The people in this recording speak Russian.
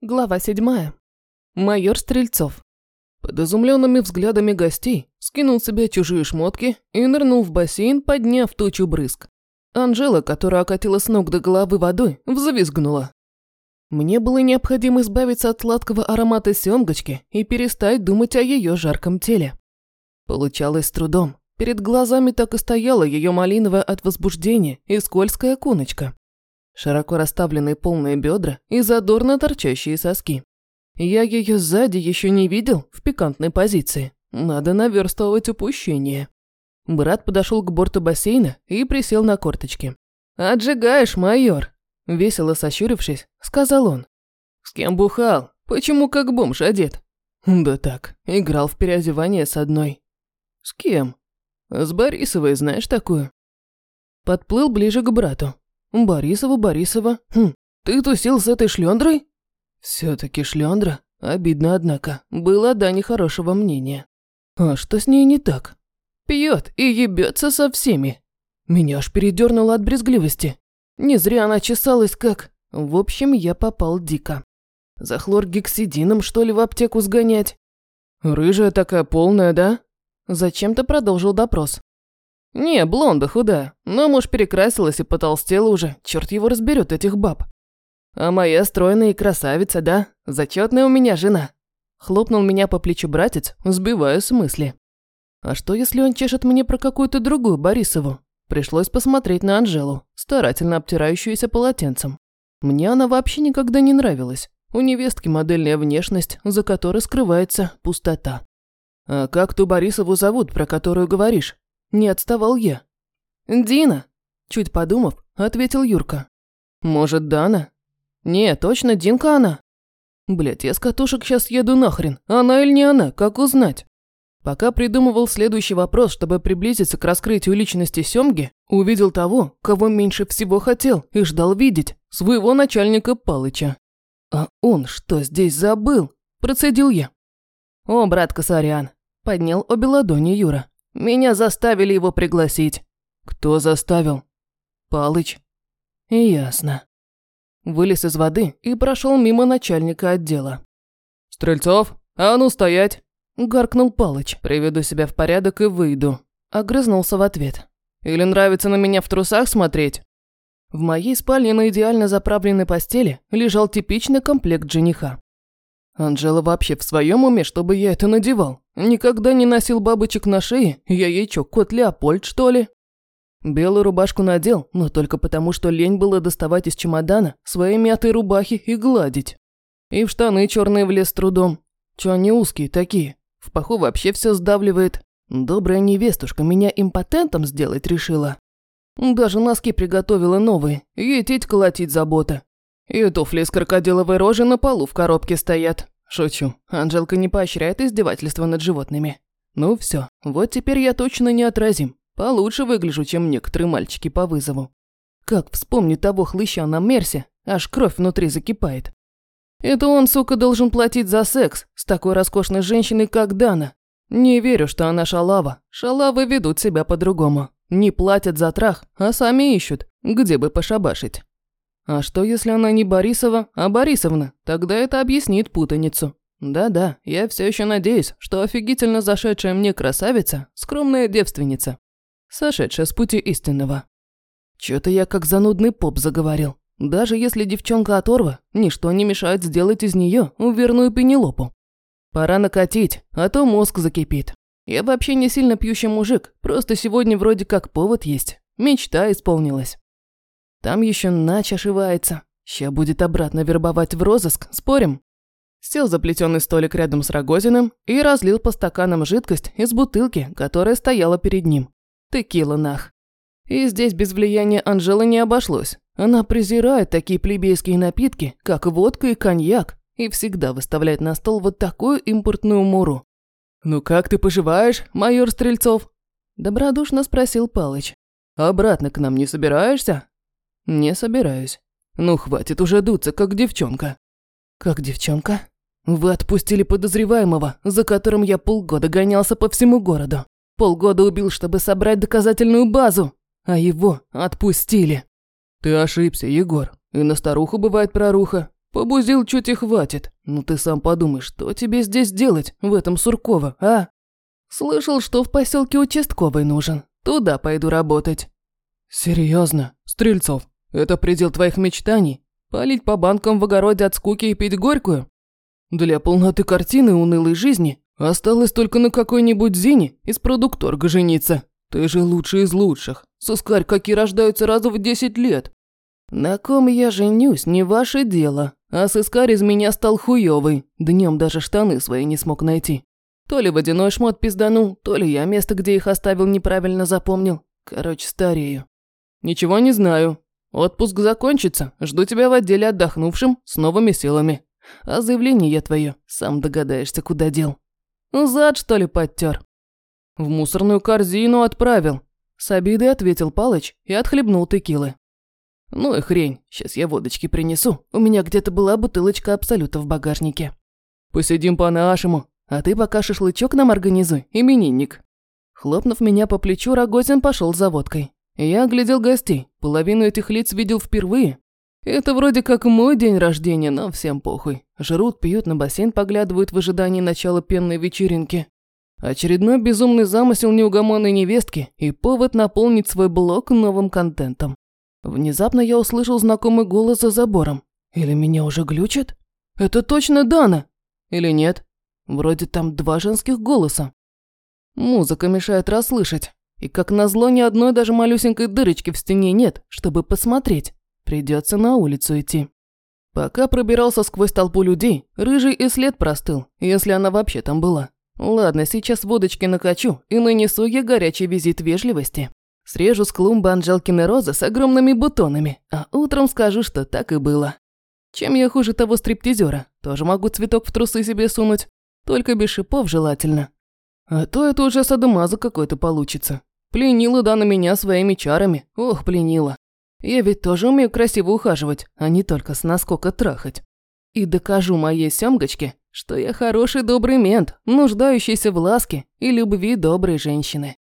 Глава седьмая. Майор Стрельцов. Под изумленными взглядами гостей скинул себе чужие шмотки и нырнул в бассейн, подняв тучу брызг. Анжела, которая окатила с ног до головы водой, взвизгнула. Мне было необходимо избавиться от сладкого аромата семгочки и перестать думать о ее жарком теле. Получалось с трудом. Перед глазами так и стояла ее малиновая от возбуждения и скользкая куночка широко расставленные полные бедра и задорно торчащие соски. Я ее сзади еще не видел в пикантной позиции. Надо наверстывать упущение. Брат подошел к борту бассейна и присел на корточки. «Отжигаешь, майор!» Весело сощурившись, сказал он. «С кем бухал? Почему как бомж одет?» «Да так, играл в переодевание с одной». «С кем?» «С Борисовой, знаешь такую?» Подплыл ближе к брату, Борисова, Борисова. Хм, ты тусил с этой шлендрой? Все-таки шлендра. Обидно, однако. Было да нехорошего мнения. А что с ней не так? Пьет и ебется со всеми. Меня аж передернуло от брезгливости. Не зря она чесалась как... В общем, я попал дико. За хлоргексидином, что ли, в аптеку сгонять? Рыжая такая полная, да? Зачем-то продолжил допрос. «Не, блонда худая, но муж перекрасилась и потолстела уже, черт его разберет этих баб». «А моя стройная и красавица, да? Зачетная у меня жена». Хлопнул меня по плечу братец, сбивая с мысли. «А что, если он чешет мне про какую-то другую Борисову?» Пришлось посмотреть на Анжелу, старательно обтирающуюся полотенцем. Мне она вообще никогда не нравилась. У невестки модельная внешность, за которой скрывается пустота. «А как ту Борисову зовут, про которую говоришь?» Не отставал я. «Дина», – чуть подумав, ответил Юрка. «Может, Дана?» «Не, точно Динка она». Блять, я с катушек сейчас еду нахрен. Она или не она, как узнать? Пока придумывал следующий вопрос, чтобы приблизиться к раскрытию личности Семги, увидел того, кого меньше всего хотел и ждал видеть, своего начальника Палыча. «А он что здесь забыл?» – процедил я. «О, брат Касарян!» – поднял обе ладони Юра. Меня заставили его пригласить. Кто заставил? Палыч. Ясно. Вылез из воды и прошел мимо начальника отдела. Стрельцов, а ну стоять! Гаркнул Палыч. Приведу себя в порядок и выйду. Огрызнулся в ответ. Или нравится на меня в трусах смотреть? В моей спальне на идеально заправленной постели лежал типичный комплект жениха. Анжела вообще в своем уме, чтобы я это надевал? Никогда не носил бабочек на шее, я ей чё, кот Леопольд, что ли? Белую рубашку надел, но только потому, что лень было доставать из чемодана свои мятые рубахи и гладить. И в штаны черные влез трудом. Чё они узкие такие? В паху вообще все сдавливает. Добрая невестушка меня импотентом сделать решила. Даже носки приготовила новые, ей теть колотить забота. И туфли с крокодиловой рожи на полу в коробке стоят. Шучу. Анжелка не поощряет издевательства над животными. Ну все, вот теперь я точно неотразим. Получше выгляжу, чем некоторые мальчики по вызову. Как вспомню того хлыща на Мерсе, аж кровь внутри закипает. Это он, сука, должен платить за секс с такой роскошной женщиной, как Дана. Не верю, что она шалава. Шалавы ведут себя по-другому. Не платят за трах, а сами ищут, где бы пошабашить. А что, если она не Борисова, а Борисовна? Тогда это объяснит путаницу. Да-да, я все еще надеюсь, что офигительно зашедшая мне красавица – скромная девственница, сошедшая с пути истинного. Чё-то я как занудный поп заговорил. Даже если девчонка оторва, ничто не мешает сделать из нее верную пенелопу. Пора накатить, а то мозг закипит. Я вообще не сильно пьющий мужик, просто сегодня вроде как повод есть. Мечта исполнилась. Там еще нач ошивается. Ща будет обратно вербовать в розыск, спорим? Сел за плетеный столик рядом с Рогозиным и разлил по стаканам жидкость из бутылки, которая стояла перед ним. Текила нах. И здесь без влияния Анжелы не обошлось. Она презирает такие плебейские напитки, как водка и коньяк, и всегда выставляет на стол вот такую импортную муру. «Ну как ты поживаешь, майор Стрельцов?» Добродушно спросил Палыч. «Обратно к нам не собираешься?» «Не собираюсь. Ну, хватит уже дуться, как девчонка». «Как девчонка?» «Вы отпустили подозреваемого, за которым я полгода гонялся по всему городу. Полгода убил, чтобы собрать доказательную базу, а его отпустили». «Ты ошибся, Егор. И на старуху бывает проруха. Побузил чуть и хватит. Ну ты сам подумай, что тебе здесь делать, в этом Сурково, а? Слышал, что в поселке участковый нужен. Туда пойду работать. Серьезно, Стрельцов, это предел твоих мечтаний? Палить по банкам в огороде от скуки и пить горькую? Для полноты картины унылой жизни осталось только на какой-нибудь Зине из продукторга жениться. Ты же лучший из лучших. Сыскарь, какие рождаются раза в десять лет. На ком я женюсь, не ваше дело. А сыскарь из меня стал хуёвый. Днем даже штаны свои не смог найти. То ли водяной шмот пизданул, то ли я место, где их оставил, неправильно запомнил. Короче, старею. Ничего не знаю. Отпуск закончится. Жду тебя в отделе отдохнувшим с новыми силами. А заявление я твое, сам догадаешься, куда дел. Зад, что ли, подтер? В мусорную корзину отправил. С обидой ответил Палыч и отхлебнул текилы. Ну и хрень, сейчас я водочки принесу. У меня где-то была бутылочка абсолюта в багажнике. Посидим по-нашему, а ты пока шашлычок нам организуй, именинник. Хлопнув меня по плечу, Рогозин пошел за водкой. Я оглядел гостей, половину этих лиц видел впервые, это вроде как мой день рождения, но всем похуй. Жрут, пьют, на бассейн поглядывают в ожидании начала пенной вечеринки. Очередной безумный замысел неугомонной невестки и повод наполнить свой блог новым контентом. Внезапно я услышал знакомый голос за забором. Или меня уже глючат? Это точно Дана! Или нет? Вроде там два женских голоса. Музыка мешает расслышать. И как назло, ни одной даже малюсенькой дырочки в стене нет, чтобы посмотреть. Придется на улицу идти. Пока пробирался сквозь толпу людей, рыжий и след простыл, если она вообще там была. Ладно, сейчас водочки накачу и нанесу ей горячий визит вежливости. Срежу с клумбы Анжелкины розы с огромными бутонами, а утром скажу, что так и было. Чем я хуже того стриптизера? Тоже могу цветок в трусы себе сунуть, только без шипов желательно. А то это уже садомаза какой-то получится. Пленила да на меня своими чарами, ох, пленила. Я ведь тоже умею красиво ухаживать, а не только с наскока трахать. И докажу моей сёмгочке, что я хороший добрый мент, нуждающийся в ласке и любви доброй женщины.